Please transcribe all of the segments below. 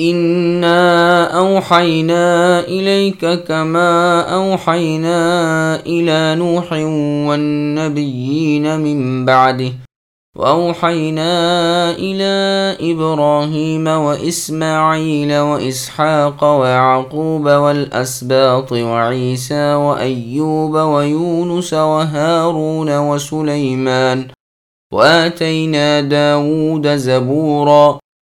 انا اوحينا اليك كما اوحينا إلى نوح والنبيين من بعده واوحينا إلى إبراهيم واسماعيل واسحاق ويعقوب والاسباط وعيسى وايوب ويونس وهارون وسليمان واتينا داود زبورا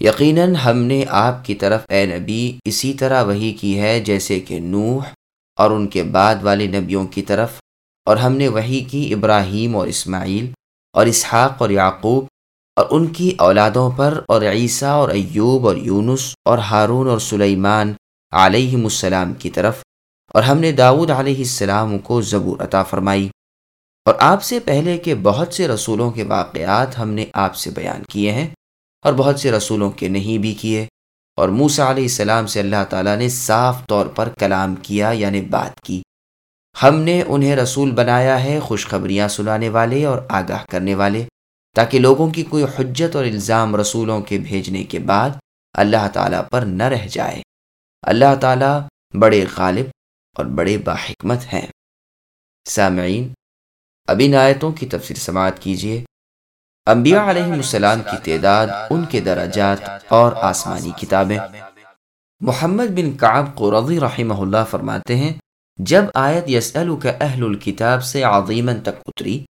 یقیناً ہم نے آپ کی طرف اے نبی اسی طرح وہی کی ہے جیسے کہ نوح اور ان کے بعد والے نبیوں کی طرف، اور ہم نے وہی کی ابراہیم اور اسماعیل اور اسحاق اور یعقوب اور ان کی اولادوں پر اور عیسیٰ اور ایوب اور یونس اور ہارون اور سلیمان علیہم السلام کی طرف، اور ہم نے داود علیہ السلام کو زبور عطا فرمائی۔ اور آپ سے پہلے کے بہت سے رسولوں کے واقعات ہم نے آپ سے بیان کیے ہیں۔ اور بہت سے رسولوں کے نہیں بھی کیے۔ اور موسا علیہ السلام سے اللہ تعالیٰ نے صاف طور پر کلام کیا یعنی بات کی۔ ہم نے انہیں رسول بنایا ہے، خوشخبریاں سنانے والے اور آگاہ کرنے والے، تاکہ لوگوں کی کوئی حجت اور الزام رسولوں کے بھیجنے کے بعد اللہ تعالیٰ پر نہ رہ جائے۔ اللہ تعالیٰ بڑے غالب اور بڑے باحکمت ہیں۔ سامعین، اب ان آیتوں کی تفصیل سماعت کیجیے۔ انبیاء علیہ السلام کی تعداد، ان کے درجات اور آسمانی کتابیں۔ محمد بن کعب قرضی رحمہ اللہ فرماتے ہیں، جب آیت یسألک اہل الکتاب سے عظیمن تک اتری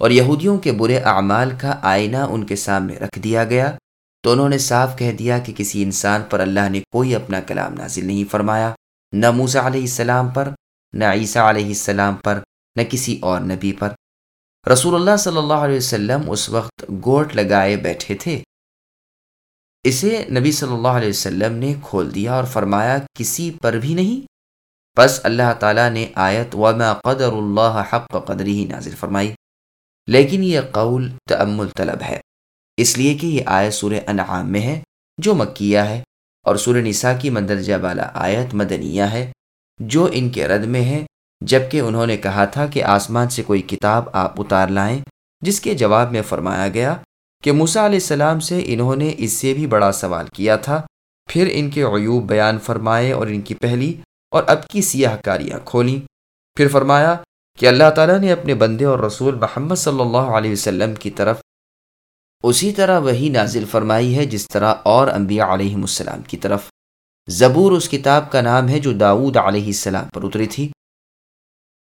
اور یہودیوں کے برے اعمال کا آئینہ ان کے سامنے رکھ دیا گیا، تو انہوں نے صاف کہہ دیا کہ کسی انسان پر اللہ نے کوئی اپنا کلام نازل نہیں فرمایا، نہ موسیٰ علیہ السلام پر، نہ عیسیٰ علیہ السلام پر، نہ کسی اور نبی پر۔ رسول اللہ صلی اللہ علیہ وسلم اس وقت گوٹ لگائے بیٹھے تھے۔ اسے نبی صلی اللہ علیہ وسلم نے کھول دیا اور فرمایا، کسی پر بھی نہیں۔ بس اللہ تعالیٰ نے آیت، وما قدر اللہ حق قدری ہی نازل فرمائی۔ لیکن یہ قول تعمل طلب ہے۔ اس لیے کہ یہ آیت سورہ انعام میں ہے، جو مکیہ ہے، اور سورہ نساء کی مندرجہ بالا آیت مدنیہ ہے، جو ان کے رد میں ہے۔ جبکہ انہوں نے کہا تھا کہ آسمان سے کوئی کتاب آپ اتار لائیں، جس کے جواب میں فرمایا گیا کہ موسا علیہ السلام سے انہوں نے اس سے بھی بڑا سوال کیا تھا۔ پھر ان کے عیوب بیان فرمائے اور ان کی پہلی اور اب کی سیاہ کاریاں کھولیں۔ پھر فرمایا کہ اللہ تعالیٰ نے اپنے بندے اور رسول محمد صلی اللہ علیہ وسلم کی طرف اسی طرح وہی نازل فرمائی ہے جس طرح اور انبیاء علیہ السلام کی طرف۔ زبور اس کتاب کا نام ہے جو داود علیہ السلام پر اتری تھی۔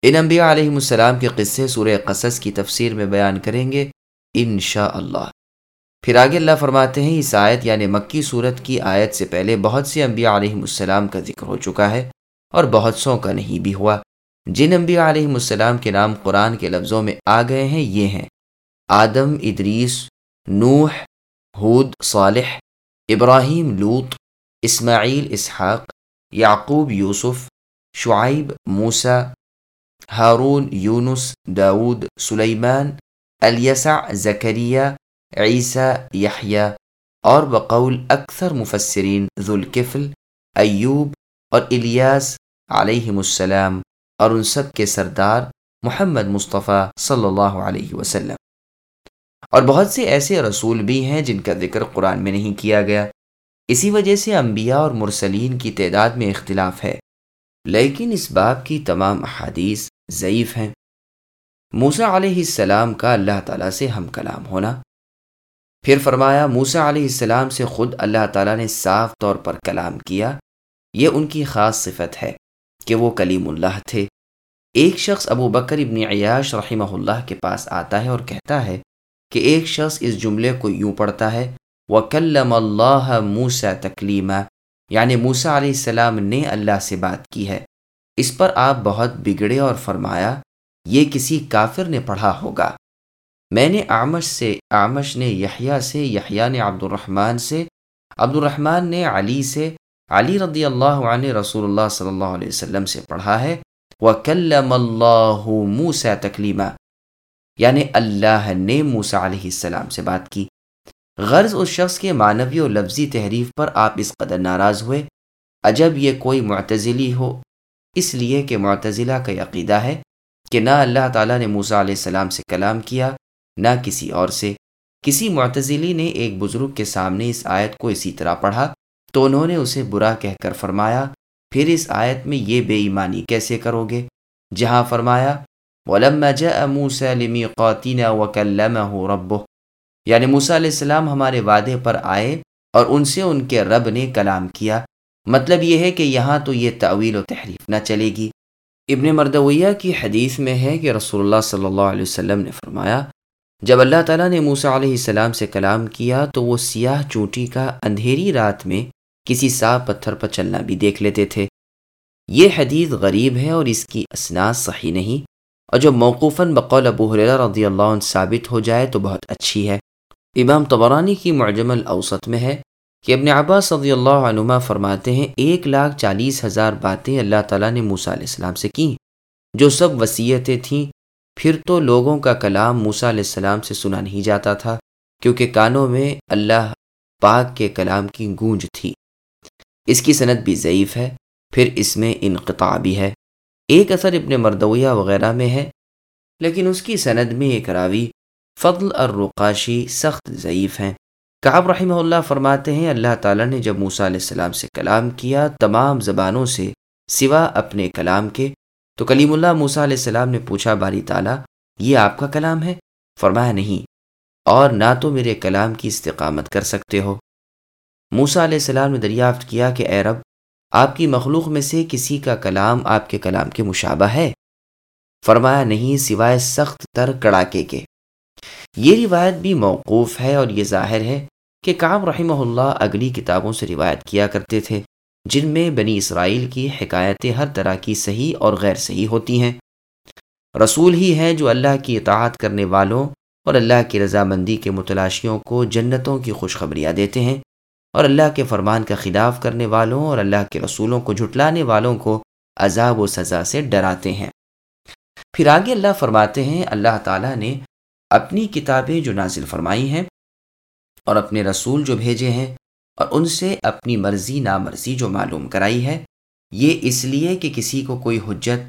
ان انبیاء علیہ السلام کے قصے سورہ قصص کی تفسیر میں بیان کریں گے انشاء اللہ پھر آگے اللہ فرماتے ہیں، اس آیت یعنی مکی صورت کی آیت سے پہلے بہت سے انبیاء علیہ السلام کا ذکر ہو چکا ہے اور بہت سو کا نہیں بھی ہوا۔ جن انبیاء علیہ السلام کے نام قرآن کے لفظوں میں آ گئے ہیں، یہ ہیں، آدم، ادریس، نوح حود صالح، ابراہیم لوت اسماعیل، اسحاق، یعقوب، یوسف، شعیب موسا ہارون یونس داود سلیمان، الیسع زکریہ عیسیٰ، یحییٰ، اور بقول اکثر مفسرین ذوالکفل، ایوب اور الیاس علیہم السلام اور ان سب کے سردار محمد مصطفیٰ صلی اللہ علیہ وسلم۔ اور بہت سے ایسے رسول بھی ہیں جن کا ذکر قرآن میں نہیں کیا گیا۔ اسی وجہ سے انبیاء اور مرسلین کی تعداد میں اختلاف ہے۔ لیکن اس باب کی تمام احادیث ضعیف ہیں۔ موسا علیہ السلام کا اللہ تعالیٰ سے ہم کلام ہونا۔ پھر فرمایا موسا علیہ السلام سے خود اللہ تعالیٰ نے صاف طور پر کلام کیا۔ یہ ان کی خاص صفت ہے کہ وہ کلیم اللہ تھے۔ ایک شخص ابو بکر ابن عیاش رحمہ اللہ کے پاس آتا ہے اور کہتا ہے کہ ایک شخص اس جملے کو یوں پڑھتا ہے وہ اللہ موسا تکلیمہ یعنی موسا علیہ السلام نے اللہ سے بات کی ہے۔ اس پر آپ بہت بگڑے اور فرمایا، یہ کسی کافر نے پڑھا ہوگا۔ میں نے آمش سے آمش نے یحییٰ سے، یحییٰ نے عبد الرحمن سے عبد الرحمن نے علی سے، علی رضی اللہ عنہ رسول اللہ صلی اللہ علیہ وسلم سے پڑھا ہے۔ وہ کلم اللہ موسا تکلیمہ یعنی اللہ نے موسا علیہ السلام سے بات کی۔ غرض اس شخص کے معنوی و لفظی تحریف پر آپ اس قدر ناراض ہوئے۔ عجب یہ کوئی معتزلی ہو، اس لیے کہ معتزلہ کا عقیدہ ہے کہ نہ اللہ تعالیٰ نے موسا علیہ السلام سے کلام کیا، نہ کسی اور سے۔ کسی معتزلی نے ایک بزرگ کے سامنے اس آیت کو اسی طرح پڑھا تو انہوں نے اسے برا کہہ کر فرمایا، پھر اس آیت میں یہ بے ایمانی کیسے کرو گے؟ جہاں فرمایا یعنی موسا علیہ السلام ہمارے وعدے پر آئے اور ان سے ان کے رب نے کلام کیا۔ مطلب یہ ہے کہ یہاں تو یہ تعویل و تحریف نہ چلے گی۔ ابن مردویہ کی حدیث میں ہے کہ رسول اللہ صلی اللہ علیہ وسلم نے فرمایا، جب اللہ تعالیٰ نے موسا علیہ السلام سے کلام کیا تو وہ سیاہ چونٹی کا اندھیری رات میں کسی صاف پتھر پر چلنا بھی دیکھ لیتے تھے۔ یہ حدیث غریب ہے اور اس کی اسناد صحیح نہیں، اور جو موقوفاً بقول ابو حریرہ رضی اللہ عنہ ثابت ہو جائے تو بہت اچھی ہے۔ امام طبرانی کی معجم الاوسط میں ہے کہ ابن عباس رضی اللہ عنما فرماتے ہیں، ایک لاکھ چالیس ہزار باتیں اللہ تعالیٰ نے موسیٰ علیہ السلام سے کیں۔ جو سب وصیتیں تھیں، پھر تو لوگوں کا کلام موسیٰ علیہ السلام سے سنا نہیں جاتا تھا، کیونکہ کانوں میں اللہ پاک کے کلام کی گونج تھی۔ اس کی صنعت بھی ضعیف ہے، پھر اس میں انقطاع بھی ہے۔ ایک اثر ابن مردویہ وغیرہ میں ہے، لیکن اس کی سند میں ایک راوی فضل الرقاشی سخت ضعیف ہیں۔ کعب رحمہ اللہ فرماتے ہیں، اللہ تعالیٰ نے جب موسیٰ علیہ السلام سے کلام کیا تمام زبانوں سے سوا اپنے کلام کے، تو کلیم اللہ موسیٰ علیہ السلام نے پوچھا، باری تعالیٰ، یہ آپ کا کلام ہے؟ فرمایا، نہیں، اور نہ تو میرے کلام کی استقامت کر سکتے ہو۔ موسا علیہ السلام نے دریافت کیا کہ، اے رب، آپ کی مخلوق میں سے کسی کا کلام آپ کے کلام کے مشابہ ہے؟ فرمایا، نہیں، سوائے سخت تر کڑاکے کے۔ یہ روایت بھی موقوف ہے اور یہ ظاہر ہے کہ کام رحمہ اللہ اگلی کتابوں سے روایت کیا کرتے تھے، جن میں بنی اسرائیل کی حکایتیں ہر طرح کی صحیح اور غیر صحیح ہوتی ہیں۔ رسول ہی ہیں جو اللہ کی اطاعت کرنے والوں اور اللہ کی رضامندی کے متلاشیوں کو جنتوں کی خوشخبریاں دیتے ہیں اور اللہ کے فرمان کا خلاف کرنے والوں اور اللہ کے رسولوں کو جھٹلانے والوں کو عذاب و سزا سے ڈراتے ہیں۔ پھر آگے اللہ فرماتے ہیں، اللہ تعالیٰ نے اپنی کتابیں جو نازل فرمائی ہیں اور اپنے رسول جو بھیجے ہیں اور ان سے اپنی مرضی نامرضی جو معلوم کرائی ہے، یہ اس لیے کہ کسی کو کوئی حجت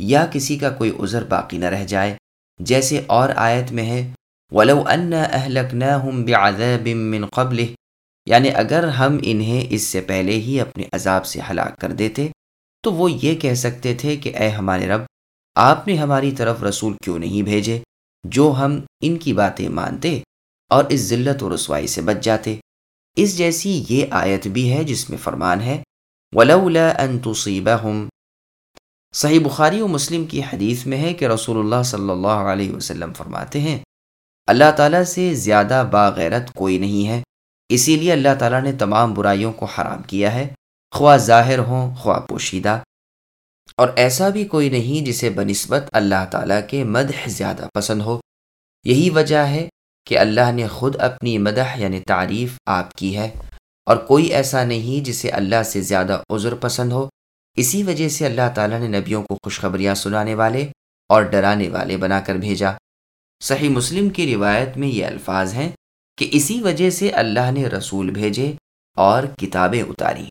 یا کسی کا کوئی عذر باقی نہ رہ جائے، جیسے اور آیت میں ہے، ولو ان اهلكناهم بعذاب من قبله یعنی اگر ہم انہیں اس سے پہلے ہی اپنے عذاب سے ہلاک کر دیتے، تو وہ یہ کہہ سکتے تھے کہ اے ہمارے رب، آپ نے ہماری طرف رسول کیوں نہیں بھیجے؟ جو ہم ان کی باتیں مانتے اور اس ذلت و رسوائی سے بچ جاتے۔ اس جیسی یہ آیت بھی ہے جس میں فرمان ہے، ولولا ان تصيبهم۔ صحیح بخاری و مسلم کی حدیث میں ہے کہ رسول اللہ صلی اللہ علیہ وسلم فرماتے ہیں، اللہ تعالیٰ سے زیادہ باغیرت کوئی نہیں ہے، اسی لیے اللہ تعالیٰ نے تمام برائیوں کو حرام کیا ہے، خواہ ظاہر ہوں، خواہ پوشیدہ۔ اور ایسا بھی کوئی نہیں جسے بنسبت اللہ تعالیٰ کے مدح زیادہ پسند ہو۔ یہی وجہ ہے کہ اللہ نے خود اپنی مدح یعنی تعریف آپ کی ہے اور کوئی ایسا نہیں جسے اللہ سے زیادہ عذر پسند ہو۔ اسی وجہ سے اللہ تعالیٰ نے نبیوں کو خوشخبریاں سنانے والے اور ڈرانے والے بنا کر بھیجا۔ صحیح مسلم کی روایت میں یہ الفاظ ہیں کہ اسی وجہ سے اللہ نے رسول بھیجے اور کتابیں اتاری۔